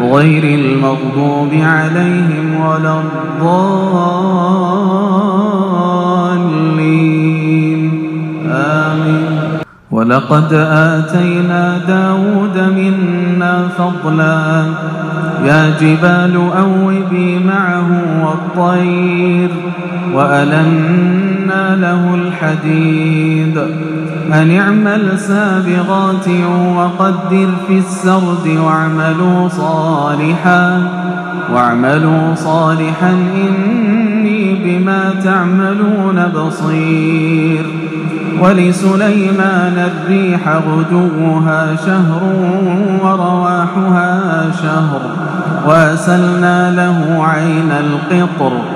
غير المغضوب عليهم ولا الضالين. آمين. ولقد آتينا داود منا فضلا. يا جبال أوبي معه والطير وألنا له الحديد. أن اعمل سابغات وقدر في السرد واعملوا صالحا واعملوا صالحا إني بما تعملون بصير. ولسليمان الريح غدوها شهر ورواحها شهر واسلنا له عين القطر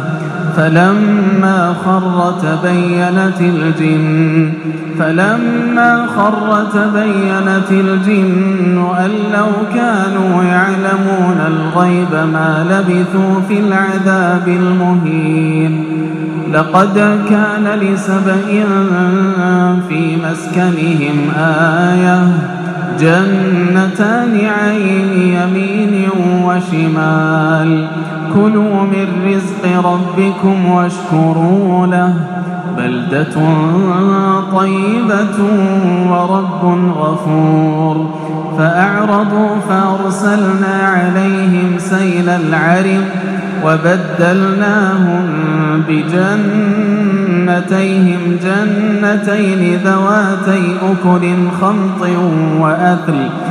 فلما خر تبينت الجن فلما خر تبينت الجن أن لو كانوا يعلمون الغيب ما لبثوا في العذاب المهين. لقد كان لسبإ في مسكنهم آية جنتان عن يمين وشمال. كلوا من رزق ربكم واشكروا له. بلدة طيبة ورب غفور. فأعرضوا فأرسلنا عليهم سيل العرم وبدلناهم بجنتيهم. جنتين ذواتي أكل خمط وأثل.